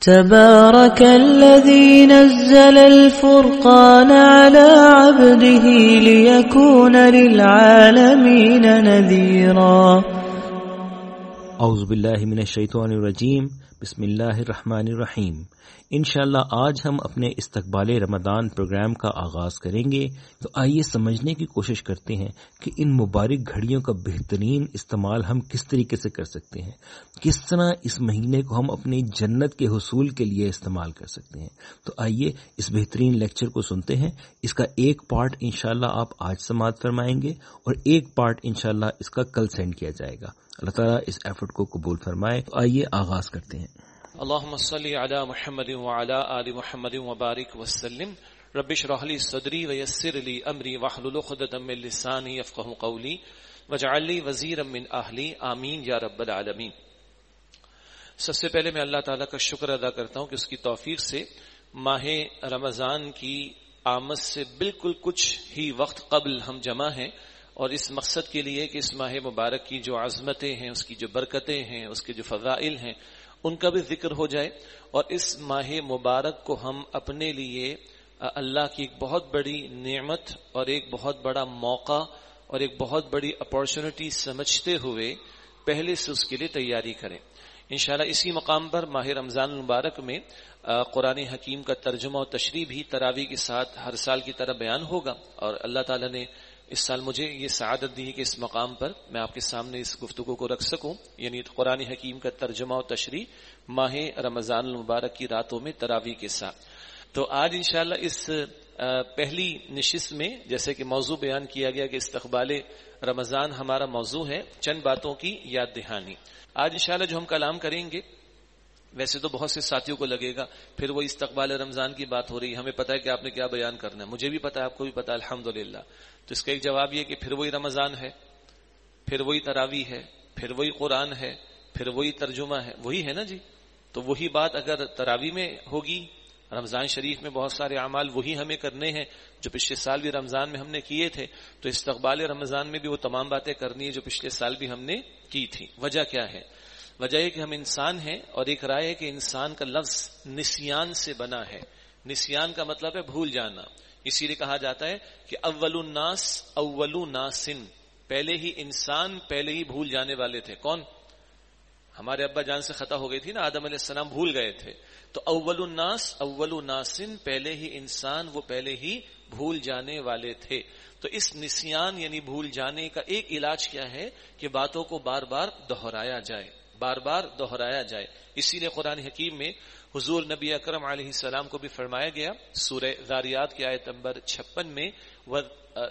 تبارك الذي نزل الفرقان على عبده ليكون للعالمين نذيرا. اعوذ بالله من الشيطان الرجيم. بسم اللہ الرحمن الرحیم۔ انشاءاللہ آج ہم اپنے استقبال رمضان پروگرام کا آغاز کریں گے۔ تو آئیے سمجھنے کی کوشش کرتے ہیں کہ ان مبارک گھڑیوں کا بہترین استعمال ہم کس طریقے سے کر سکتے ہیں۔ کس طرح اس مہینے کو ہم اپنی جنت کے حصول کے لیے استعمال کر سکتے ہیں۔ تو آئیے اس بہترین لیکچر کو سنتے ہیں۔ اس کا ایک پارٹ انشاءاللہ آپ آج سماعت فرمائیں گے اور ایک پارٹ انشاءاللہ اس کا کل سینڈ کیا جائے گا۔ اللہ تعالیٰ اس ایفرٹ کو قبول فرمائے تو آئیے آغاز کرتے ہیں۔ اللهم صل على محمد وعلى آل محمد وبارك وسلم۔ رب اشرح لي صدري ويسر لي امري واحلل عقدة من لساني يفقهوا قولي واجعل لي وزيرا من اهلي امين يا رب العالمين سب سے پہلے میں اللہ تعالیٰ کا شکر ادا کرتا ہوں کہ اس کی توفیق سے ماہ رمضان کی آمد سے بالکل کچھ ہی وقت قبل ہم جمع ہیں۔ اور اس مقصد کے لیے کہ اس ماہ مبارک کی جو عظمتیں ہیں، اس کی جو برکتیں ہیں، اس کے جو فضائل ہیں، ان کا بھی ذکر ہو جائے اور اس ماہ مبارک کو ہم اپنے لیے اللہ کی ایک بہت بڑی نعمت اور ایک بہت بڑا موقع اور ایک بہت بڑی اپارچونٹی سمجھتے ہوئے پہلے سے اس کے لیے تیاری کریں۔ انشاءاللہ اسی مقام پر ماہ رمضان المبارک میں قرآن حکیم کا ترجمہ اور تشریح بھی تراوی کے ساتھ ہر سال کی طرح بیان ہوگا اور اللہ تعالیٰ نے اس سال مجھے یہ سعادت دی کہ اس مقام پر میں آپ کے سامنے اس گفتگو کو رکھ سکوں۔ یعنی قرآن حکیم کا ترجمہ و تشریح ماہ رمضان المبارک کی راتوں میں تراوی کے ساتھ۔ تو آج انشاءاللہ اس پہلی نشست میں جیسے کہ موضوع بیان کیا گیا کہ استقبال رمضان ہمارا موضوع ہے، چند باتوں کی یاد دہانی۔ آج انشاءاللہ جو ہم کلام کریں گے ویسے تو بہت سے ساتھیوں کو لگے گا، پھر وہ استقبال رمضان کی بات ہو رہی ہے، ہمیں پتا ہے کہ آپ نے کیا بیان کرنا ہے۔ مجھے بھی پتا ہے، آپ کو بھی پتا الحمد تو اس کا ایک جواب یہ کہ پھر وہی رمضان ہے، پھر وہی تراوی ہے، پھر وہی قرآن ہے، پھر وہی ترجمہ ہے۔ وہی ہے نا جی؟ تو وہی بات اگر تراوی میں ہوگی، رمضان شریف میں بہت سارے اعمال وہی ہمیں کرنے ہیں جو پچھلے سال بھی رمضان میں ہم نے کیے تھے، تو استقبال رمضان میں بھی وہ تمام باتیں کرنی ہے جو پچھلے سال بھی ہم نے کی تھی وجہ کیا ہے؟ وجہ یہ کہ ہم انسان ہیں اور ایک رائے ہے کہ انسان کا لفظ نسیان سے بنا ہے۔ نسیان کا مطلب ہے بھول جانا۔ اسی لیے کہا جاتا ہے کہ اول الناس اول ناسن۔ پہلے ہی انسان پہلے ہی بھول جانے والے تھے۔ کون؟ ہمارے ابا جان سے خطا ہو گئی تھی نا، آدم علیہ السلام بھول گئے تھے۔ تو اول الناس اول ناسن، پہلے ہی انسان، وہ پہلے ہی بھول جانے والے تھے۔ تو اس نسیان یعنی بھول جانے کا ایک علاج کیا ہے کہ باتوں کو بار بار دہرایا جائے۔ بار بار دہرایا جائے۔ اسی لیے قرآن حکیم میں حضور نبی اکرم علیہ السلام کو بھی فرمایا گیا، سورہ زاریات کی آیت نمبر چھپن میں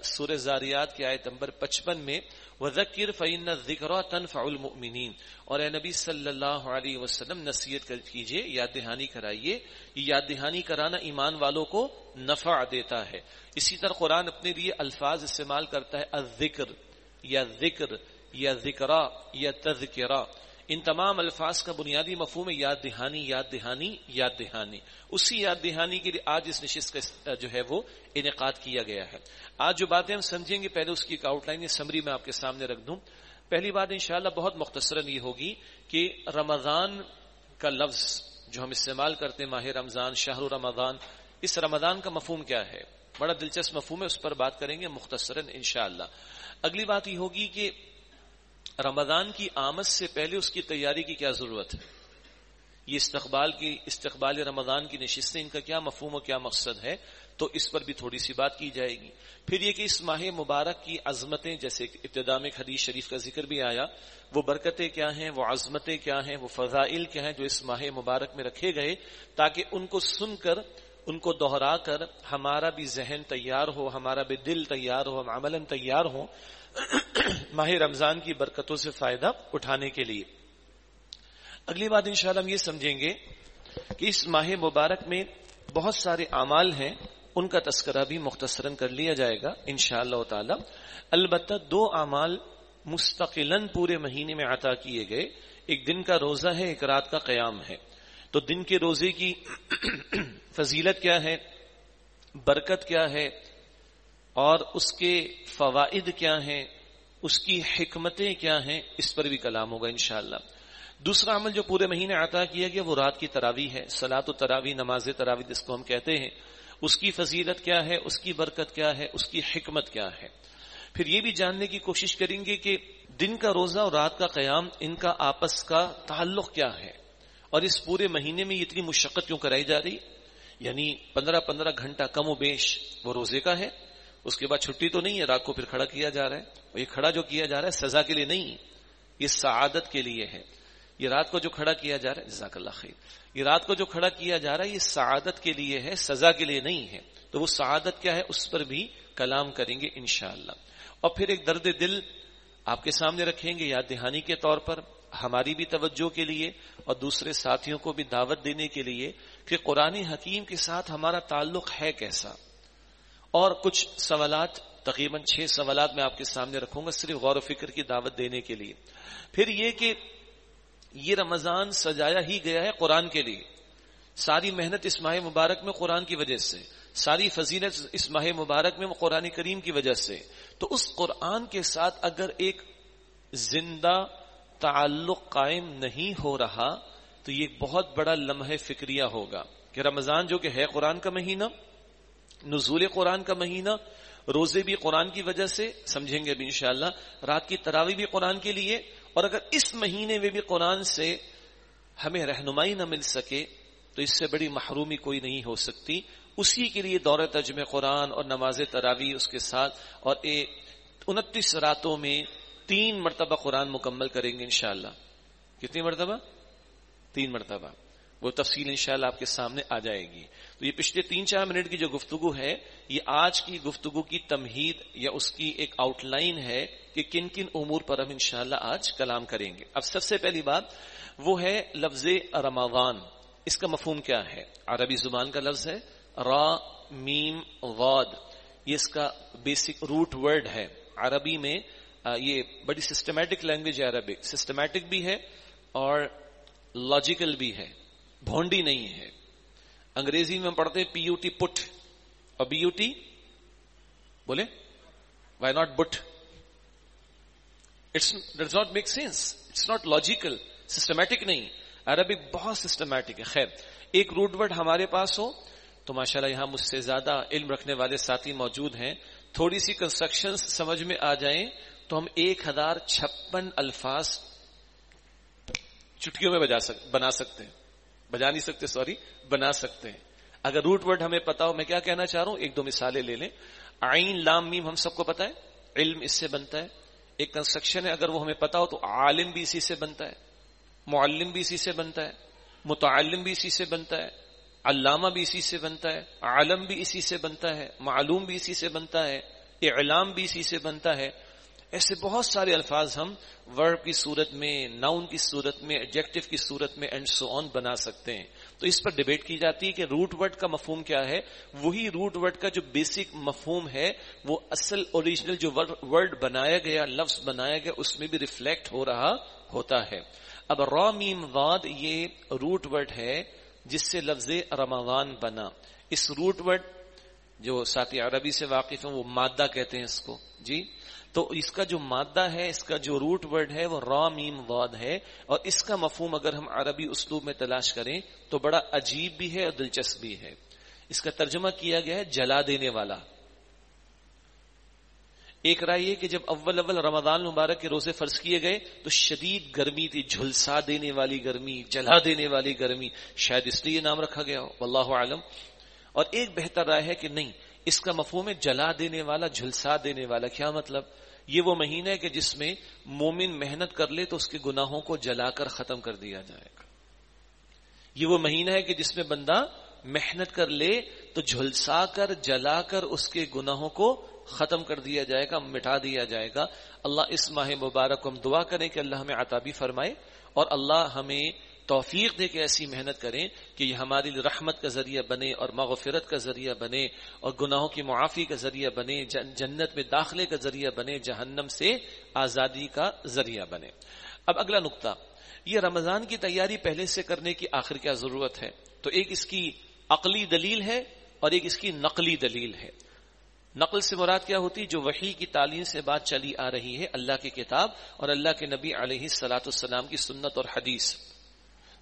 سورہ زاریات کی آیت نمبر پچپن میں وزکر فعین ذکر تنفع المؤمنین۔ اور اے نبی صلی اللہ علیہ وسلم، نصیحت کیجیے، یاد دہانی کرائیے۔ یہ یاد دہانی کرانا ایمان والوں کو نفع دیتا ہے۔ اسی طرح قرآن اپنے لیے الفاظ استعمال کرتا ہے، الذکر یا ذکر یا ذکرہ یا تذکرہ ان تمام الفاظ کا بنیادی مفہوم ہے یاد دہانی یاد دہانی یاد دہانی۔ اسی یاد دہانی کے لیے آج اس نشست کا جو ہے وہ انعقاد کیا گیا ہے۔ آج جو باتیں ہم سمجھیں گے، پہلے اس کی ایک آؤٹ لائن سمری میں آپ کے سامنے رکھ دوں۔ پہلی بات انشاءاللہ بہت مختصراً یہ ہوگی کہ رمضان کا لفظ جو ہم استعمال کرتے ہیں، ماہ رمضان، شہر رمضان، اس رمضان کا مفہوم کیا ہے؟ بڑا دلچسپ مفہوم ہے، اس پر بات کریں گے مختصراً انشاءاللہ۔ اگلی بات یہ ہوگی کہ رمضان کی آمد سے پہلے اس کی تیاری کی کیا ضرورت ہے؟ یہ استقبال کی استقبال رمضان کی نشستیں، ان کا کیا مفہوم و کیا مقصد ہے؟ تو اس پر بھی تھوڑی سی بات کی جائے گی۔ پھر یہ کہ اس ماہ مبارک کی عظمتیں، جیسے ابتدا میں حدیث شریف کا ذکر بھی آیا، وہ برکتیں کیا ہیں؟ وہ عظمتیں کیا ہیں؟ وہ فضائل کیا ہیں جو اس ماہ مبارک میں رکھے گئے تاکہ ان کو سن کر، ان کو دوہرا کر ہمارا بھی ذہن تیار ہو، ہمارا بھی دل تیار ہو، ہم عمل تیار ہو ماہ رمضان کی برکتوں سے فائدہ اٹھانے کے لیے۔ اگلی بات انشاءاللہ ہم یہ سمجھیں گے کہ اس ماہ مبارک میں بہت سارے اعمال ہیں، ان کا تذکرہ بھی مختصراً کر لیا جائے گا انشاءاللہ اللہ تعالی۔ البتہ دو اعمال مستقل پورے مہینے میں عطا کیے گئے۔ ایک دن کا روزہ ہے، ایک رات کا قیام ہے۔ تو دن کے روزے کی فضیلت کیا ہے؟ برکت کیا ہے؟ اور اس کے فوائد کیا ہیں؟ اس کی حکمتیں کیا ہیں؟ اس پر بھی کلام ہوگا انشاءاللہ۔ دوسرا عمل جو پورے مہینے عطا کیا گیا، وہ رات کی تراوی ہے۔ سلاط و تراوی نماز تراوی جس کو ہم کہتے ہیں۔ اس کی فضیلت کیا ہے؟ اس کی برکت کیا ہے؟ اس کی حکمت کیا ہے؟ پھر یہ بھی جاننے کی کوشش کریں گے کہ دن کا روزہ اور رات کا قیام، ان کا آپس کا تعلق کیا ہے؟ اور اس پورے مہینے میں اتنی مشقت کیوں کرائی جا رہی؟ یعنی پندرہ پندرہ گھنٹہ کم و بیش وہ روزے کا ہے۔ اس کے بعد چھٹی تو نہیں ہے، رات کو پھر کھڑا کیا جا رہا ہے۔ یہ کھڑا جو کیا جا رہا ہے، سزا کے لیے نہیں، یہ سعادت کے لیے ہے۔ یہ رات کو جو کھڑا کیا جا رہا ہے، جزاک اللہ خیر۔ یہ رات کو جو کھڑا کیا جا رہا ہے، یہ سعادت کے لیے ہے، سزا کے لیے نہیں ہے۔ تو وہ سعادت کیا ہے، اس پر بھی کلام کریں گے انشاءاللہ۔ اور پھر ایک درد دل آپ کے سامنے رکھیں گے، یاد دہانی کے طور پر، ہماری بھی توجہ کے لیے اور دوسرے ساتھیوں کو بھی دعوت دینے کے لیے کہ قرآن حکیم کے ساتھ ہمارا تعلق ہے کیسا۔ اور کچھ سوالات، تقریباً چھ سوالات میں آپ کے سامنے رکھوں گا صرف غور و فکر کی دعوت دینے کے لیے۔ پھر یہ کہ یہ رمضان سجایا ہی گیا ہے قرآن کے لیے۔ ساری محنت اس ماہ مبارک میں قرآن کی وجہ سے، ساری فضیلت اس ماہ مبارک میں قرآن کریم کی وجہ سے۔ تو اس قرآن کے ساتھ اگر ایک زندہ تعلق قائم نہیں ہو رہا، تو یہ بہت بڑا لمحے فکریہ ہوگا کہ رمضان جو کہ ہے قرآن کا مہینہ نزول قرآن کا مہینہ، روزے بھی قرآن کی وجہ سے، سمجھیں گے ابھی انشاءاللہ، رات کی تراوی بھی قرآن کے لیے، اور اگر اس مہینے میں بھی قرآن سے ہمیں رہنمائی نہ مل سکے، تو اس سے بڑی محرومی کوئی نہیں ہو سکتی۔ اسی کے لیے دور تجمہ قرآن اور نماز تراوی اس کے ساتھ، اور انتیس راتوں میں تین مرتبہ قرآن مکمل کریں گے انشاءاللہ۔ کتنی مرتبہ؟ تین مرتبہ۔ وہ تفصیل انشاءاللہ آپ کے سامنے آ جائے گی۔ تو یہ پچھلے تین چار منٹ کی جو گفتگو ہے، یہ آج کی گفتگو کی تمہید یا اس کی ایک آؤٹ لائن ہے کہ کن کن امور پر ہم انشاءاللہ آج کلام کریں گے۔ اب سب سے پہلی بات وہ ہے لفظ رمضان۔ اس کا مفہوم کیا ہے؟ عربی زبان کا لفظ ہے را، میم، واد۔ یہ اس کا بیسک روٹ ورڈ ہے۔ عربی میں یہ بڑی سسٹمیٹک لینگویج ہے عربک سسٹمیٹک بھی ہے اور لاجیکل بھی ہے۔ بھونڈی نہیں ہے۔ انگریزی میں پڑھتے پی یو ٹی پٹ۔ اور بی یو ٹی بولے why not but it's does not make sense it's not logical systematic نہیں۔ عربک بہت سسٹمیٹک ہے۔ خیر، ایک روٹ ورڈ ہمارے پاس ہو تو ماشاء اللہ یہاں مجھ سے زیادہ علم رکھنے والے ساتھی موجود ہیں۔ تھوڑی سی کنسٹرکشن سمجھ میں آ جائیں تو ہم ایک ہزار چھپن الفاظ چٹکیوں میں بجا سک، بنا سکتے ہیں۔ بجا نہیں سکتے، سوری، بنا سکتے ہیں۔ اگر روٹ ورڈ ہمیں پتا ہو، میں کیا کہنا چاہ رہا ہوں؟ ایک دو مثالیں لے لیں۔ آئین لام، میم، ہم سب کو پتا ہے؟ علم اس سے بنتا ہے۔ ایک کنسٹرکشن ہے، اگر وہ ہمیں پتا ہو تو عالم بھی اسی سے بنتا ہے۔ معلم بھی اسی سے بنتا ہے۔ متعلم بھی اسی سے بنتا ہے۔ علامہ بھی اسی سے بنتا ہے۔ عالم بھی اسی سے بنتا ہے۔ معلوم بھی اسی سے بنتا ہے۔ اعلام بھی اسی سے بنتا ہے۔ ایسے بہت سارے الفاظ ہم ورب کی صورت میں ناؤن کی صورت میں ایڈجیکٹو کی صورت میں اینڈ سو آن بنا سکتے ہیں۔ تو اس پر ڈبیٹ کی جاتی ہے کہ روٹ ورڈ کا مفہوم کیا ہے۔ وہی روٹ ورڈ کا جو بیسک مفہوم ہے، وہ اصل اوریجنل جو ورڈ بنایا گیا، لفظ بنایا گیا، اس میں بھی ریفلیکٹ ہو رہا ہوتا ہے۔ اب را، میم، واد، یہ روٹ ورڈ ہے جس سے لفظ رمضان بنا۔ اس روٹ ورڈ جو ساتھی عربی سے واقف ہیں، وہ مادہ کہتے ہیں اس کو۔ جی؟ تو اس کا جو مادہ ہے، اس کا جو روٹ ورڈ ہے، وہ را، میم، واد ہے۔ اور اس کا مفہوم اگر ہم عربی اسلوب میں تلاش کریں، تو بڑا عجیب بھی ہے اور دلچسپ بھی ہے۔ اس کا ترجمہ کیا گیا ہے، جلا دینے والا۔ ایک رائے یہ کہ جب اول اول رمضان مبارک کے روزے فرض کیے گئے، تو شدید گرمی تھی، جھلسا دینے والی گرمی، جلا دینے والی گرمی۔ شاید اس لیے نام رکھا گیا ہو، واللہ عالم اور ایک بہتر رائے ہے کہ نہیں، اس کا مفہوم ہے، جلا دینے والا، جھلسا دینے والا۔ کیا مطلب؟ یہ وہ مہینہ ہے کہ جس میں مومن محنت کر لے تو اس کے گناہوں کو جلا کر ختم کر دیا جائے گا۔ یہ وہ مہینہ ہے کہ جس میں بندہ محنت کر لے تو جھلسا کر، جلا کر اس کے گناہوں کو ختم کر دیا جائے گا، مٹا دیا جائے گا۔ اللہ اس ماہ مبارک کو ہم دعا کریں کہ اللہ ہمیں عطابی فرمائے اور اللہ ہمیں توفیق دے کے ایسی محنت کریں کہ یہ ہماری رحمت کا ذریعہ بنے اور مغفرت کا ذریعہ بنے اور گناہوں کی معافی کا ذریعہ بنے جنت میں داخلے کا ذریعہ بنے، جہنم سے آزادی کا ذریعہ بنے۔ اب اگلا نقطہ، یہ رمضان کی تیاری پہلے سے کرنے کی آخر کیا ضرورت ہے؟ تو ایک اس کی عقلی دلیل ہے اور ایک اس کی نقلی دلیل ہے۔ نقل سے مراد کیا ہوتی؟ جو وحی کی تعلیم سے بات چلی آ رہی ہے، اللہ کی کتاب اور اللہ کے نبی علیہ سلاۃ السلام کی سنت اور حدیث۔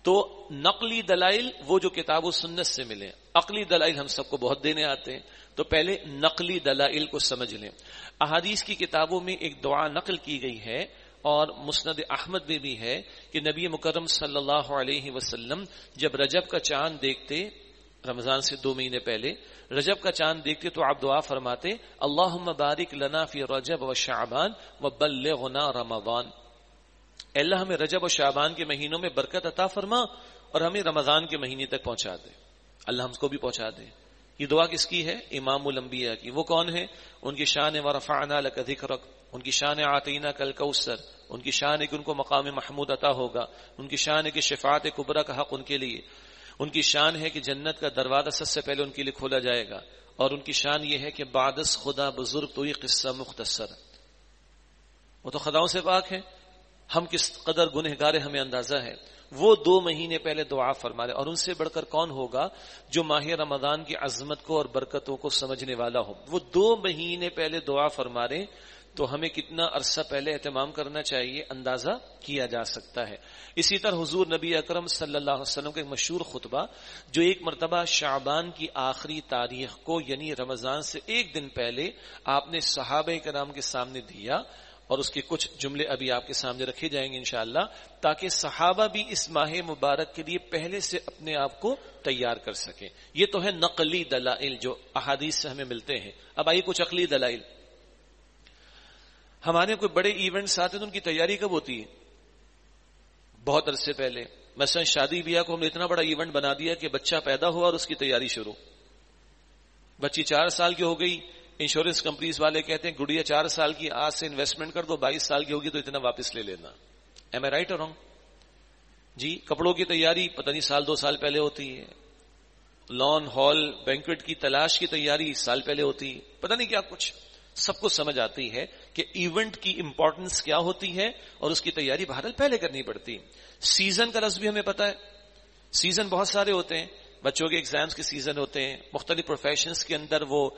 تو نقلی دلائل وہ جو کتاب و سنت سے ملے عقلی دلائل ہم سب کو بہت دینے آتے ہیں۔ تو پہلے نقلی دلائل کو سمجھ لیں۔ احادیث کی کتابوں میں ایک دعا نقل کی گئی ہے اور مسند احمد میں بھی ہے کہ نبی مکرم صلی اللہ علیہ وسلم جب رجب کا چاند دیکھتے، رمضان سے دو مہینے پہلے، رجب کا چاند دیکھتے تو آپ دعا فرماتے اللہ بارک لنا فی رجب و شعبان و بلغنا رمضان. اللہ ہمیں رجب و شعبان کے مہینوں میں برکت عطا فرما اور ہمیں رمضان کے مہینے تک پہنچا دے۔ اللہ ہم کو بھی پہنچا دے۔ یہ دعا کس کی ہے؟ امام الانبیاء کی۔ وہ کون ہے ان کی شان و رفعنا لک ذکرک۔ ان کی شان عطینا کل کوثر۔ ان کی شان ہے کہ ان کو مقام محمود عطا ہوگا۔ ان کی شان ہے کہ شفاعت کبرا کا حق ان کے لیے۔ ان کی شان ہے کہ جنت کا دروازہ سب سے پہلے ان کے لیے کھولا جائے گا۔ اور ان کی شان یہ ہے کہ بادس خدا بزرگ تو یہ قصہ مختصر وہ تو خداؤں سے پاک ہے ہم کس قدر گنہ گارے ہمیں اندازہ ہے؟ وہ دو مہینے پہلے دعا فرما رہے اور ان سے بڑھ کر کون ہوگا جو ماہ رمضان کی عظمت کو اور برکتوں کو سمجھنے والا ہو؟ وہ دو مہینے پہلے دعا فرما رہے تو ہمیں کتنا عرصہ پہلے اہتمام کرنا چاہیے، اندازہ کیا جا سکتا ہے۔ اسی طرح حضور نبی اکرم صلی اللہ علیہ وسلم کا ایک مشہور خطبہ، جو ایک مرتبہ شعبان کی آخری تاریخ کو یعنی رمضان سے ایک دن پہلے آپ نے صحابہ کرام کے سامنے دیا۔ اور اس کے کچھ جملے ابھی آپ کے سامنے رکھے جائیں گے انشاءاللہ، تاکہ صحابہ بھی اس ماہ مبارک کے لیے پہلے سے اپنے آپ کو تیار کر سکیں۔ یہ تو ہے نقلی دلائل جو احادیث سے ہمیں ملتے ہیں۔ اب آئیے کچھ عقلی دلائل۔ ہمارے کوئی بڑے ایونٹس آتے ہیں تو ان کی تیاری کب ہوتی ہے؟ بہت عرصے پہلے۔ مثلا شادی بیاہ کو ہم نے اتنا بڑا ایونٹ بنا دیا کہ بچہ پیدا ہوا اور اس کی تیاری شروع۔ بچی چار سال کی ہو گئی۔ انشورنس کمپنیز والے کہتے ہیں گڑیا چار سال کی آج سے انویسٹمنٹ کر دو، بائیس سال کی ہوگی تو اتنا واپس لے لینا۔ ایم اے رائٹ اور جی کپڑوں کی تیاری پتہ نہیں سال دو سال پہلے ہوتی ہے۔ لان ہال بینکوٹ کی تلاش کی تیاری سال پہلے ہوتی ہے۔ پتہ نہیں کیا کچھ۔ سب کو سمجھ آتی ہے کہ ایونٹ کی امپورٹنس کیا ہوتی ہے اور اس کی تیاری بہرحال پہلے کرنی پڑتی۔ سیزن کا لفظ بھی ہمیں پتا ہے۔ سیزن بہت سارے ہوتے ہیں۔ بچوں کے ایگزامس کے سیزن ہوتے ہیں، مختلف پروفیشنز کے اندر وہ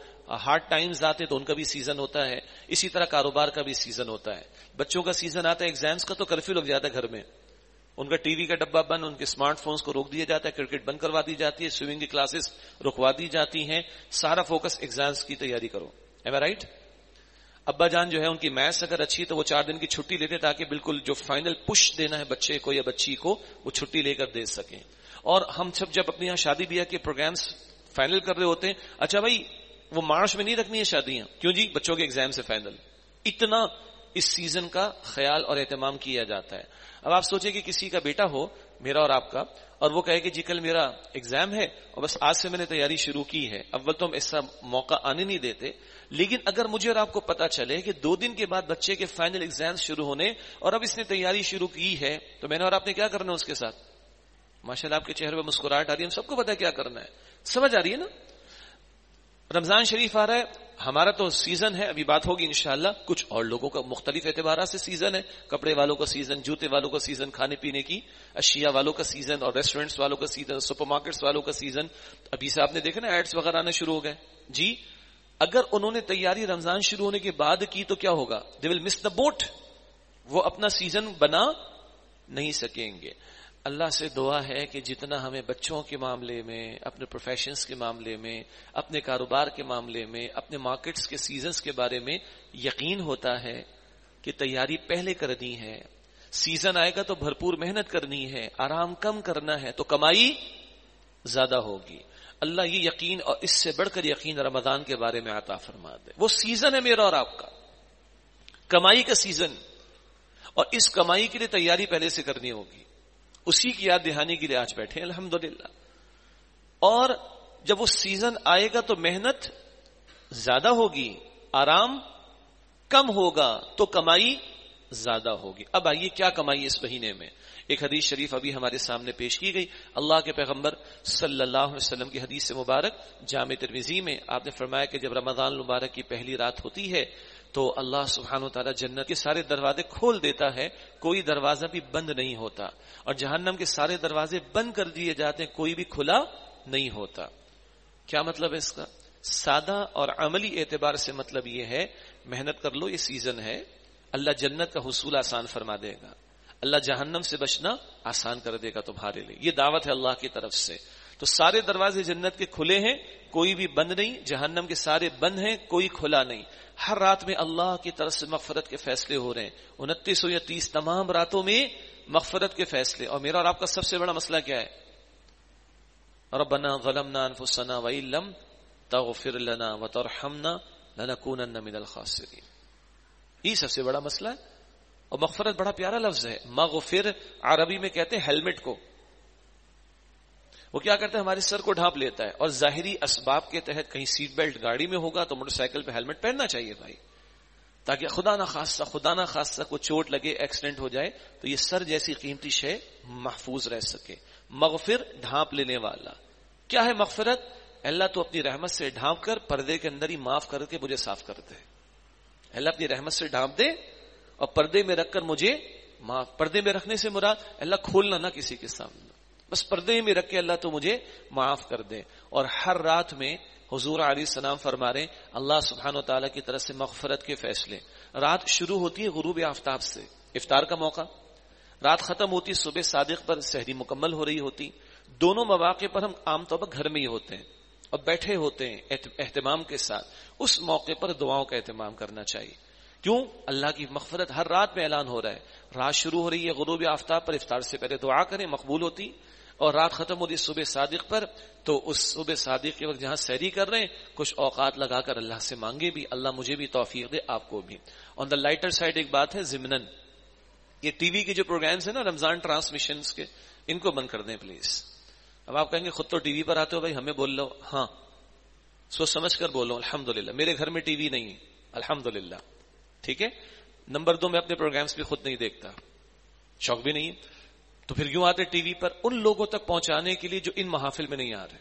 ہارڈ ٹائمز آتے تو ان کا بھی سیزن ہوتا ہے، اسی طرح کاروبار کا بھی سیزن ہوتا ہے۔ بچوں کا سیزن آتا ہے ایگزامس کا تو کرفیو لگ جاتا ہے گھر میں۔ ان کا ٹی وی کا ڈبا بند، ان کے اسمارٹ فونس کو روک دیا جاتا ہے، کرکٹ بند کروا دی جاتی ہے سوئمنگ کی کلاسز رکوا دی جاتی ہیں۔ سارا فوکس ایگزامس کی تیاری کرو۔ ایم اے رائٹ ابا جان جو ہے، ان کی میتھس اگر اچھی تو وہ چار دن کی چھٹی لیتے تاکہ بالکل جو فائنل پش دینا ہے بچے کو یا بچی کو، وہ چھٹی لے کر دے سکیں۔ اور ہم سب جب اپنے یہاں شادی بیاہ کے پروگرامس فائنل کر رہے ہوتے ہیں اچھا بھائی، وہ مارچ میں نہیں رکھنی ہے شادیاں؟ کیوں جی؟ بچوں کے ایگزام سے فائنل اتنا اس سیزن کا خیال اور اہتمام کیا جاتا ہے۔ اب آپ سوچیں کہ کسی کا بیٹا ہو، میرا اور آپ کا، اور وہ کہے کہ جی کل میرا ایگزام ہے اور بس آج سے میں نے تیاری شروع کی ہے۔ اول تو ہم ایسا موقع آنے نہیں دیتے، لیکن اگر مجھے اور آپ کو پتا چلے کہ دو دن کے بعد بچے کے فائنل ایگزام شروع ہونے اور اب اس نے تیاری شروع کی ہے، تو میں نے اور آپ نے کیا کرنا اس کے ساتھ؟ ماشاء اللہ آپ کے چہرے پہ مسکراہٹ آ رہی ہے، ہم سب کو پتا کیا کرنا ہے۔ سمجھ آ رہی ہے نا؟ رمضان شریف آ رہا ہے، ہمارا تو سیزن ہے، ابھی بات ہوگی انشاءاللہ۔ کچھ اور لوگوں کا مختلف اعتبارات سے سیزن ہے۔ کپڑے والوں کا سیزن جوتے والوں کا سیزن کھانے پینے کی۔ اشیاء والوں کا سیزن اور ریسٹورینٹس والوں کا سیزن سپر مارکیٹس والوں کا سیزن ابھی سے آپ نے دیکھا نا ایڈس وغیرہ آنا شروع ہو گئے۔ جی اگر انہوں نے تیاری رمضان شروع ہونے کے بعد کی تو کیا ہوگا؟ دے ول مس دا بوٹ وہ اپنا سیزن بنا نہیں سکیں گے۔ اللہ سے دعا ہے کہ جتنا ہمیں بچوں کے معاملے میں، اپنے پروفیشنز کے معاملے میں، اپنے کاروبار کے معاملے میں، اپنے مارکیٹس کے سیزنز کے بارے میں یقین ہوتا ہے کہ تیاری پہلے کرنی ہے۔ سیزن آئے گا تو بھرپور محنت کرنی ہے، آرام کم کرنا ہے تو کمائی زیادہ ہوگی۔ اللہ یہ یقین اور اس سے بڑھ کر یقین رمضان کے بارے میں عطا فرما دے۔ وہ سیزن ہے میرا اور آپ کا۔ کمائی کا سیزن اور اس کمائی کے لیے تیاری پہلے سے کرنی ہوگی۔ اسی کی یاد دہانی کے لیے آج بیٹھے الحمد اور جب وہ سیزن آئے گا تو محنت زیادہ ہوگی، آرام کم ہوگا، تو کمائی زیادہ ہوگی۔ اب آئیے کیا کمائی اس مہینے میں؟ ایک حدیث شریف ابھی ہمارے سامنے پیش کی گئی۔ اللہ کے پیغمبر صلی اللہ علیہ وسلم کی حدیث سے مبارک، جامع ترمیزی میں آپ نے فرمایا کہ جب رمضان مبارک کی پہلی رات ہوتی ہے تو اللہ سبحانہ و تعالیٰ جنت کے سارے دروازے کھول دیتا ہے، کوئی دروازہ بھی بند نہیں ہوتا۔ اور جہنم کے سارے دروازے بند کر دیے جاتے ہیں، کوئی بھی کھلا نہیں ہوتا۔ کیا مطلب ہے اس کا؟ سادہ اور عملی اعتبار سے مطلب یہ ہے، محنت کر لو، یہ سیزن ہے۔ اللہ جنت کا حصول آسان فرما دے گا۔ اللہ جہنم سے بچنا آسان کر دے گا تمہارے لیے۔ یہ دعوت ہے اللہ کی طرف سے۔ تو سارے دروازے جنت کے کھلے ہیں، کوئی بھی بند نہیں، جہنم کے سارے بند ہیں، کوئی کھلا نہیں۔ ہر رات میں اللہ کی طرف سے مغفرت کے فیصلے ہو رہے ہیں۔ انتیس سو یا تیس تمام راتوں میں مغفرت کے فیصلے۔ اور میرا اور آپ کا سب سے بڑا مسئلہ کیا ہے؟ ربنا ظلمنا انفسنا وإن تغفر لنا وترحمنا لنكونن من الخاسرين یہ سب سے بڑا مسئلہ ہے۔ اور مغفرت بڑا پیارا لفظ ہے۔ مغفر عربی میں کہتے ہیں ہیلمٹ کو۔ وہ کیا کرتا ہے؟ ہمارے سر کو ڈھانپ لیتا ہے اور ظاہری اسباب کے تحت کہیں سیٹ بیلٹ گاڑی میں ہوگا تو موٹر سائیکل پہ ہیلمٹ پہننا چاہیے بھائی۔ تاکہ خدا نہ خاصہ، خدا نہ خاصہ کو چوٹ لگے ایکسیڈنٹ ہو جائے، تو یہ سر جیسی قیمتی شے محفوظ رہ سکے۔ مغفر ڈھانپ لینے والا۔ کیا ہے مغفرت؟ اللہ تو اپنی رحمت سے ڈھانپ کر پردے کے اندر ہی معاف کر کے مجھے صاف کر دے۔ اللہ اپنی رحمت سے ڈھانپ دے اور پردے میں رکھ کر مجھے معاف پردے میں رکھنے سے مراد اللہ کھولنا نہ کسی کے سامنے۔ بس پردے میں رکھ کے اللہ تو مجھے معاف کر دے۔ اور ہر رات میں حضور علی السلام فرما رہے اللہ سبحان و تعالیٰ کی طرف سے مغفرت کے فیصلے۔ رات شروع ہوتی ہے غروب آفتاب سے، افطار کا موقع۔ رات ختم ہوتی صبح صادق پر سحری مکمل ہو رہی ہوتی۔ دونوں مواقع پر ہم عام طور پر گھر میں ہی ہوتے ہیں۔ اور بیٹھے ہوتے ہیں اہتمام کے ساتھ۔ اس موقع پر دعاؤں کا اہتمام کرنا چاہیے۔ کیوں؟ اللہ کی مغفرت ہر رات میں اعلان ہو رہا ہے۔ رات شروع ہو رہی ہے غروب آفتاب پر، افطار سے پہلے دعا کریں، مقبول ہوتی، اور رات ختم ہوتی صبح صادق پر، تو اس صبح صادق کے وقت جہاں سیری کر رہے ہیں، کچھ اوقات لگا کر اللہ سے مانگے بھی، اللہ مجھے بھی توفیق دے، آپ کو بھی۔ آن دا لائٹر سائڈ ایک بات ہے ضمن یہ ٹی وی کے جو پروگرامس ہیں نا، رمضان ٹرانسمیشن کے، ان کو بند کر دیں پلیز۔ اب آپ کہیں گے، خود تو ٹی وی پر آتے ہو بھائی، ہمیں بول لو۔ ہاں سوچ سمجھ کر بولو الحمد میرے گھر میں ٹی وی نہیں ہے الحمد ٹھیک ہے؟ نمبر دو میں اپنے پروگرامس بھی خود نہیں دیکھتا۔ شوق بھی نہیں۔ تو پھر کیوں آتے ٹی وی پر ان لوگوں تک پہنچانے کے لیے جو ان محافل میں نہیں آ رہے۔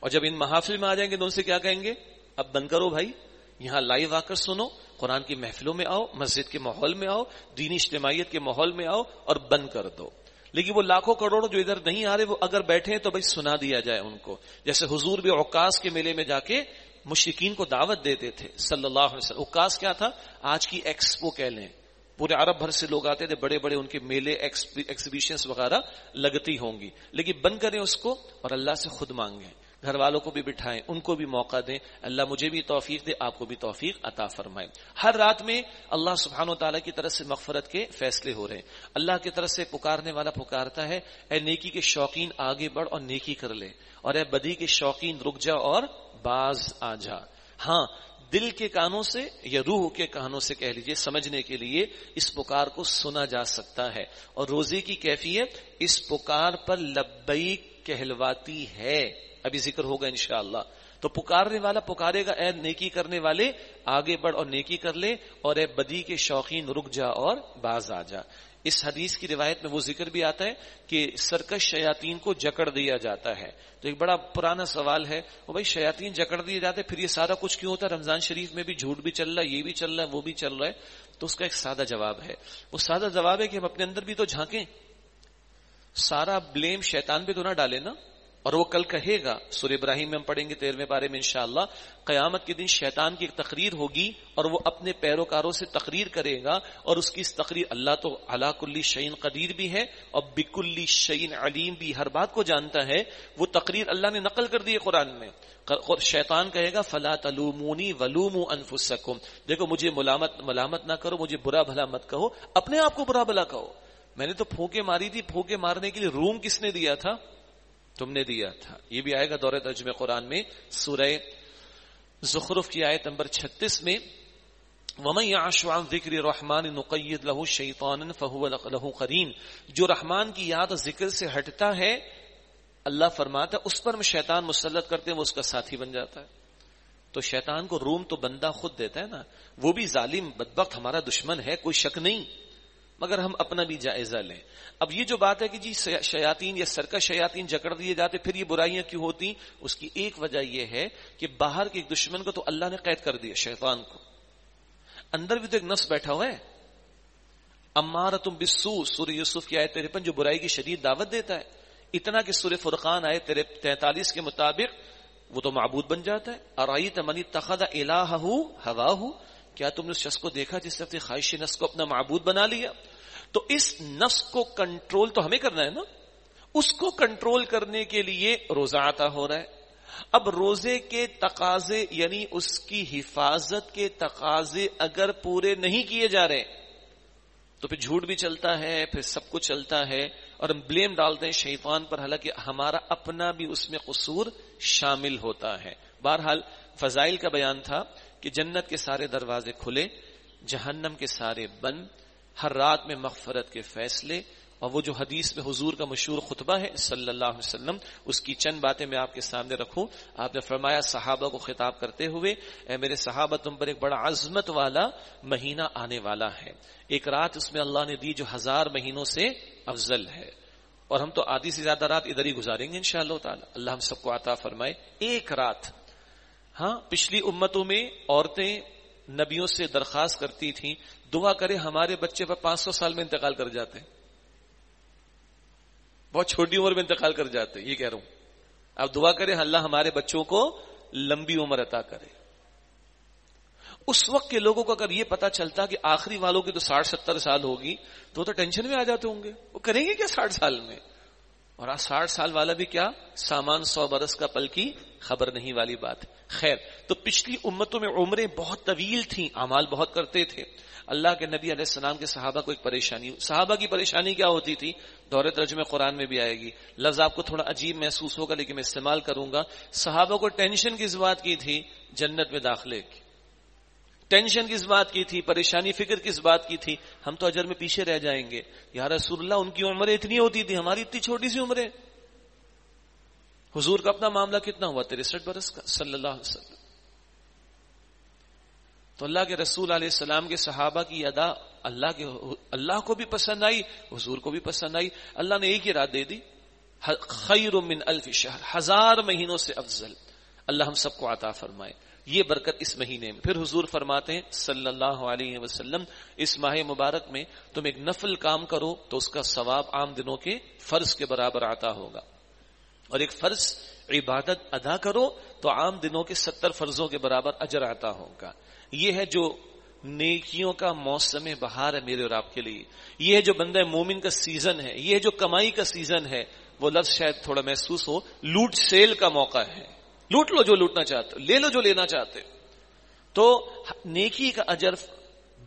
اور جب ان محافل میں آ جائیں گے تو ان سے کیا کہیں گے؟ اب بند کرو بھائی۔ یہاں لائیو آ کر سنو۔ قرآن کی محفلوں میں آؤ، مسجد کے ماحول میں آؤ، دینی اجتماعیت کے ماحول میں آؤ اور بند کر دو۔ لیکن وہ لاکھوں کروڑوں جو ادھر نہیں آ رہے، وہ اگر بیٹھے تو بھائی سنا دیا جائے ان کو۔ جیسے حضور بھی اوکاس کے میلے میں جا کے مشرقین کو دعوت دیتے تھے، صلی اللہ علیہ وسلم۔ اوکاس کیا تھا؟ آج کی ایکسپو کہہ لیں۔ پورے عرب بھر سے لوگ آتے تھے بڑے بڑے ان کے میلے ایکسیبیشن وغیرہ لگتی ہوں گی۔ لیکن بند کریں اس کو اور اللہ سے خود مانگیں۔ گھر والوں کو بھی بٹھائیں، ان کو بھی موقع دیں۔ اللہ مجھے بھی توفیق دے، آپ کو بھی توفیق عطا فرمائے۔ ہر رات میں اللہ سبحان و تعالیٰ کی طرف سے مغفرت کے فیصلے ہو رہے ہیں۔ اللہ کی طرف سے پکارنے والا پکارتا ہے، اے نیکی کے شوقین آگے بڑھ اور نیکی کر لے۔ اور اے بدی کے شوقین رک جا اور باز آ جا ہاں دل کے کانوں سے یا روح کے کانوں سے کہہ لیجیے، سمجھنے کے لیے اس پکار کو سنا جا سکتا ہے۔ اور روزے کی کیفیت اس پکار پر لبئی کہلواتی ہے۔ ابھی ذکر ہوگا انشاءاللہ۔ تو پکارنے والا پکارے گا، اے نیکی کرنے والے، آگے بڑھ اور نیکی کر لے، اور اے بدی کے شوقین رک جا اور باز آ جا۔ اس حدیث کی روایت میں وہ ذکر بھی آتا ہے کہ سرکش شیاتین کو جکڑ دیا جاتا ہے۔ تو ایک بڑا پرانا سوال ہے، وہ بھائی شیاتین جکڑ دیے جاتے، پھر یہ سارا کچھ کیوں ہوتا ہے؟ رمضان شریف میں بھی جھوٹ بھی چل رہا ہے، یہ بھی چل رہا ہے، وہ بھی چل رہا ہے۔ تو اس کا ایک سادہ جواب ہے۔ وہ سادہ جواب ہے کہ ہم اپنے اندر بھی تو جھانکیں۔ سارا بلیم شیطان پہ تو نہ ڈالے نا۔ اور وہ کل کہے گا سور ابراہیم میں ہم پڑھیں گے تیرہویں بارے میں انشاءاللہ، قیامت کے دن شیطان کی ایک تقریر ہوگی اور وہ اپنے پیروکاروں سے تقریر کرے گا اور اس کی اس تقریر، اللہ تو اللہ کلی شعین قدیر بھی ہے اور بکلی شعین علیم بھی، ہر بات کو جانتا ہے، وہ تقریر اللہ نے نقل کر دی ہے قرآن میں۔ شیطان کہے گا، فلا تلومونی ولوم انفسکم۔ دیکھو، مجھے ملامت ملامت نہ کرو، مجھے برا بھلا مت کہو، اپنے آپ کو برا بھلا کہو۔ میں نے تو پھونکے ماری تھی، پھونکے مارنے کے لیے روم کس نے دیا تھا؟ تم نے دیا تھا۔ یہ بھی آئے گا دور ترجمہ قرآن میں، سورہ زخرف کی آیت نمبر چھتیس میں۔ ذکر رحمان نقید لہو شیطان فہو لہو قرین جو رحمان کی یاد ذکر سے ہٹتا ہے، اللہ فرماتا ہے، اس پر میں شیطان مسلط کرتے ہیں، وہ اس کا ساتھی بن جاتا ہے۔ تو شیطان کو روم تو بندہ خود دیتا ہے نا۔ وہ بھی ظالم، بدبخت ہمارا دشمن ہے، کوئی شک نہیں۔ مگر ہم اپنا بھی جائزہ لیں۔ اب یہ جو بات ہے کہ جی شیاتین یا سرکش شیاتین جکڑ دیے جاتے، پھر یہ برائیاں کیوں ہوتی؟ اس کی ایک وجہ یہ ہے کہ باہر کے ایک دشمن کو تو اللہ نے قید کر دیا، شیطان کو۔ اندر بھی تو ایک نفس بیٹھا ہوا ہے۔ امار تم بسو سور یوسف کی آئے تیرے پن جو برائی کی شدید دعوت دیتا ہے۔ اتنا کہ سور فرقان آئے تیرے تینتالیس کے مطابق وہ تو معبود بن جاتا ہے۔ ارائی تمنی تخذ الہ ہوا ہو کیا تم نے اس شخص کو دیکھا جس نے اپنی خواہشی نفس کو اپنا معبود بنا لیا؟ تو اس نفس کو کنٹرول تو ہمیں کرنا ہے نا؟ اس کو کنٹرول کرنے کے لیے روزہ آتا ہو رہا ہے۔ اب روزے کے تقاضے یعنی اس کی حفاظت کے تقاضے اگر پورے نہیں کیے جا رہے، تو پھر جھوٹ بھی چلتا ہے، پھر سب کچھ چلتا ہے اور ہم بلیم ڈالتے ہیں شیفان پر، حالانکہ ہمارا اپنا بھی اس میں قصور شامل ہوتا ہے۔ بہرحال فضائل کا بیان تھا۔ کہ جنت کے سارے دروازے کھلے، جہنم کے سارے بند، ہر رات میں مغفرت کے فیصلے، اور وہ جو حدیث میں حضور کا مشہور خطبہ ہے صلی اللہ علیہ وسلم، اس کی چند باتیں میں آپ کے سامنے رکھوں۔ آپ نے فرمایا، صحابہ کو خطاب کرتے ہوئے، اے میرے صحابہ، تم پر ایک بڑا عظمت والا مہینہ آنے والا ہے۔ ایک رات اس میں اللہ نے دی جو ہزار مہینوں سے افضل ہے۔ اور ہم تو آدھی سے زیادہ رات ادھر ہی گزاریں گے انشاءاللہ تعالی۔ اللہ ہم سب کو عطا فرمائے۔ ایک رات ہاں پچھلی امتوں میں عورتیں نبیوں سے درخواست کرتی تھیں، دعا کرے ہمارے بچے پر پانچ سو سال میں انتقال کر جاتے ہیں۔ بہت چھوٹی عمر میں انتقال کر جاتے یہ کہہ رہا ہوں۔ آپ دعا کریں اللہ ہمارے بچوں کو لمبی عمر عطا کرے۔ اس وقت کے لوگوں کو اگر یہ پتا چلتا کہ آخری والوں کی تو ساٹھ ستر سال ہوگی، تو تو ٹینشن میں آ جاتے ہوں گے۔ وہ کریں گے کیا ساٹھ سال میں؟ اور آج ساٹھ سال والا بھی کیا؟ سامان سو برس کا پل کی خبر نہیں والی بات۔ خیر، تو پچھلی امتوں میں عمریں بہت طویل تھیں امال بہت کرتے تھے۔ اللہ کے نبی علیہ السلام کے صحابہ کو ایک پریشانی، صحابہ کی پریشانی کیا ہوتی تھی؟ دور ترجمہ قرآن میں بھی آئے گی۔ لفظ آپ کو تھوڑا عجیب محسوس ہوگا، لیکن میں استعمال کروں گا۔ صحابہ کو ٹینشن کس بات کی تھی، جنت میں داخلے کی۔ ٹینشن کس بات کی تھی؟ پریشانی فکر کس بات کی تھی؟ ہم تو اجر میں پیچھے رہ جائیں گے۔ یا رسول اللہ، ان کی عمریں اتنی ہوتی تھی ہماری اتنی چھوٹی سی عمریں۔ حضور کا اپنا معاملہ کتنا ہوا؟ ترسٹھ برس کا، صلی اللہ علیہ وسلم۔ تو اللہ کے رسول علیہ السلام کے صحابہ کی ادا اللہ کے، اللہ کو بھی پسند آئی، حضور کو بھی پسند آئی۔ اللہ نے ایک ہی رات دے دی۔ خیر من الف شہر، ہزار مہینوں سے افضل۔ اللہ ہم سب کو عطا فرمائے۔ یہ برکت اس مہینے میں. پھر حضور فرماتے ہیں، صلی اللہ علیہ وسلم، اس ماہ مبارک میں تم ایک نفل کام کرو تو اس کا ثواب عام دنوں کے فرض کے برابر آتا ہوگا. اور ایک فرض عبادت ادا کرو تو عام دنوں کے ستر فرضوں کے برابر اجر آتا ہوگا. یہ ہے جو نیکیوں کا موسم بہار ہے میرے اور آپ کے لیے. یہ ہے جو بندہ مومن کا سیزن ہے. یہ ہے جو کمائی کا سیزن ہے. وہ لفظ شاید تھوڑا محسوس ہو، لوٹ سیل کا موقع ہے. لوٹ لو جو لوٹنا چاہتے لے لو جو لینا چاہتے تو نیکی کا اجر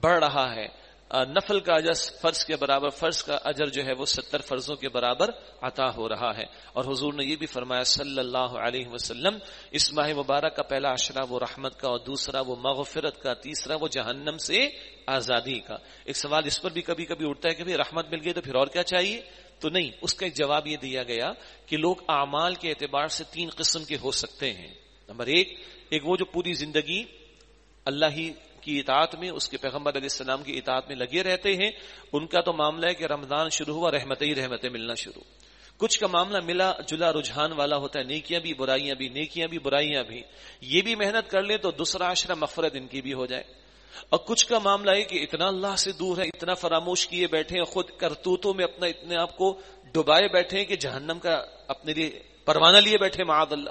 بڑھ رہا ہے۔ نفل کا اجر فرض کے برابر، فرض کا اجر جو ہے وہ ستر فرضوں کے برابر عطا ہو رہا ہے۔ اور حضور نے یہ بھی فرمایا، صلی اللہ علیہ وسلم، اس ماہ مبارک کا پہلا اشرا وہ رحمت کا، اور دوسرا وہ مغفرت کا، تیسرا وہ جہنم سے آزادی کا۔ ایک سوال اس پر بھی کبھی کبھی اٹھتا ہے کہ رحمت مل گئی تو پھر اور کیا چاہیے؟ تو نہیں، اس کا ایک جواب یہ دیا گیا کہ لوگ اعمال کے اعتبار سے تین قسم کے ہو سکتے ہیں۔ نمبر ایک ایک وہ جو پوری زندگی اللہ ہی کی اطاعت میں، اس کے پیغمبر علیہ السلام کی اطاعت میں لگے رہتے ہیں۔ ان کا تو معاملہ ہے کہ رمضان شروع ہوا رحمت ہی رحمتیں ملنا شروع۔ کچھ کا معاملہ ملا، جلا رجحان والا ہوتا ہے، نیکیاں بھی، برائیاں بھی، نیکیاں بھی، برائیاں بھی۔ یہ بھی محنت کر لیں تو دوسرا عشرہ مفرت ان کی بھی ہو جائے۔ اور کچھ کا معاملہ ہے کہ اتنا اللہ سے دور ہے اتنا فراموش کیے بیٹھے ہیں، خود کرتوتوں میں اپنا اتنے آپ کو ڈبائے بیٹھے ہیں کہ جہنم کا اپنے لیے پروانہ لیے بیٹھے معاد اللہ۔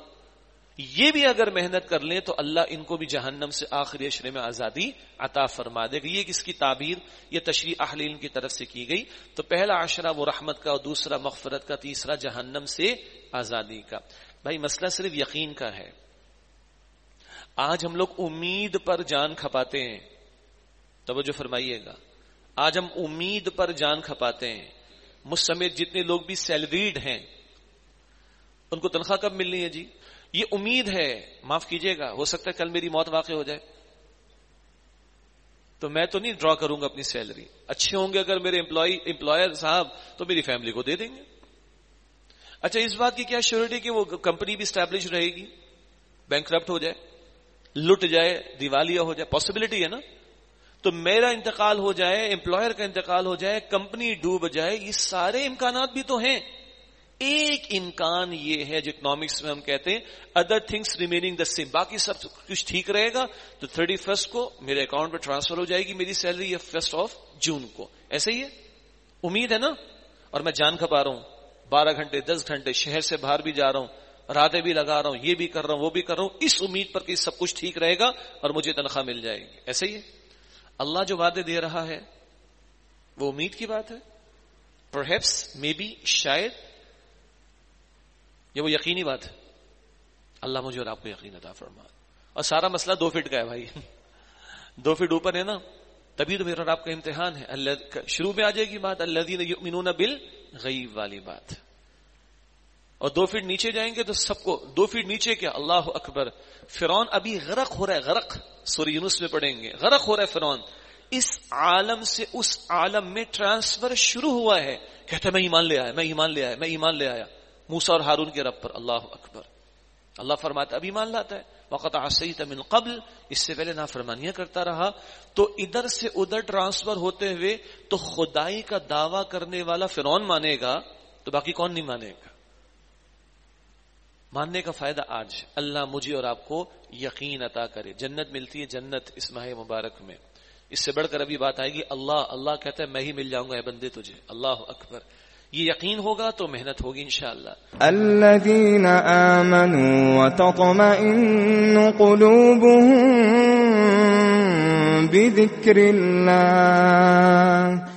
یہ بھی اگر محنت کر لیں تو اللہ ان کو بھی جہنم سے آخری اشرے میں آزادی عطا فرما دے گا۔ یہ کس کی تعبیر، یہ تشریح اہل کی طرف سے کی گئی۔ تو پہلا عشرہ وہ رحمت کا اور دوسرا مغفرت کا، تیسرا جہنم سے آزادی کا۔ بھائی، مسئلہ صرف یقین کا ہے۔ آج ہم لوگ امید پر جان کھپاتے ہیں۔ توجہ فرمائیے گا۔ آج ہم امید پر جان کھپاتے ہیں۔ مجھ سمیت جتنے لوگ بھی سیلریڈ ہیں، ان کو تنخواہ کب ملنی ہے جی؟ یہ امید ہے۔ معاف کیجیے گا، ہو سکتا ہے کل میری موت واقع ہو جائے۔ تو میں تو نہیں ڈرا کروں گا اپنی سیلری۔ اچھے ہوں گے اگر میرے امپلائی امپلائر صاحب، تو میری فیملی کو دے دیں گے۔ اچھا اس بات کی کیا شیورٹی کہ وہ کمپنی بھی اسٹیبلش رہے گی؟ بینک کرپٹ ہو جائے، لٹ جائے، دیوالیہ ہو جائے پاسبلٹی ہے نا۔ تو میرا انتقال ہو جائے امپلائر کا انتقال ہو جائے کمپنی ڈوب جائے، یہ سارے امکانات بھی تو ہیں۔ ایک امکان یہ ہے جو اکنامکس میں ہم کہتے ہیں other things remaining the same باقی سب کچھ ٹھیک رہے گا۔ تو تھرٹی فرسٹ کو میرے اکاؤنٹ پہ ٹرانسفر ہو جائے گی میری سیلری فرسٹ آف جون کو۔ ایسے ہی ہے۔ امید ہے نا؟ اور میں جان کھپا رہا ہوں۔ بارہ گھنٹے، دس گھنٹے شہر سے باہر بھی جا رہا ہوں رادے بھی لگا رہا ہوں، یہ بھی کر رہا ہوں، وہ بھی کر رہا ہوں، اس امید پر کہ سب کچھ ٹھیک رہے گا اور مجھے تنخواہ مل جائے گی۔ ایسے ہی اللہ جو وعدے دے رہا ہے، وہ امید کی بات ہے؟ پرہیپس مے بی شاید، یہ وہ یقینی بات ہے۔ اللہ مجھے اور آپ کو یقین عطا فرما۔ اور سارا مسئلہ دو فٹ کا ہے بھائی۔ دو فٹ اوپر ہے نا، تبھی تو میرا اور آپ کا امتحان ہے۔ اللہ شروع میں آ جائے گی بات اللہ دین بل غیب والی بات۔ اور دو فٹ نیچے جائیں گے تو سب کو دو فٹ نیچے کیا؟ اللہ اکبر. فرون ابھی غرق ہو رہا ہے، غرق. سوری یونس میں پڑھیں گے. غرق ہو رہا ہے فرون اس عالم سے اس عالم میں ٹرانسفر شروع ہوا ہے. کہتا ہے، میں ایمان لے آیا، میں ایمان لے آیا، میں ایمان لے آیا. موسا اور ہارون کے رب پر، اللہ اکبر. اللہ فرماتا ابھی مان لاتا ہے. وقت آسیت من قبل. اس سے پہلے نافرمانیاں کرتا رہا. تو ادھر سے ادھر ٹرانسفر ہوتے ہوئے تو خدائی کا دعویٰ کرنے والا فرون مانے گا تو باقی کون نہیں مانے گا؟ ماننے کا فائدہ آج اللہ مجھے اور آپ کو یقین عطا کرے۔ جنت ملتی ہے جنت اس ماہ مبارک میں۔ اس سے بڑھ کر ابھی بات آئے گی، اللہ اللہ کہتا ہے، میں ہی مل جاؤں گا، اے بندے تجھے۔ اللہ اکبر۔ یہ یقین ہوگا تو محنت ہوگی انشاءاللہ۔ الذين آمنوا وتطمئن قلوبهم بذكر الله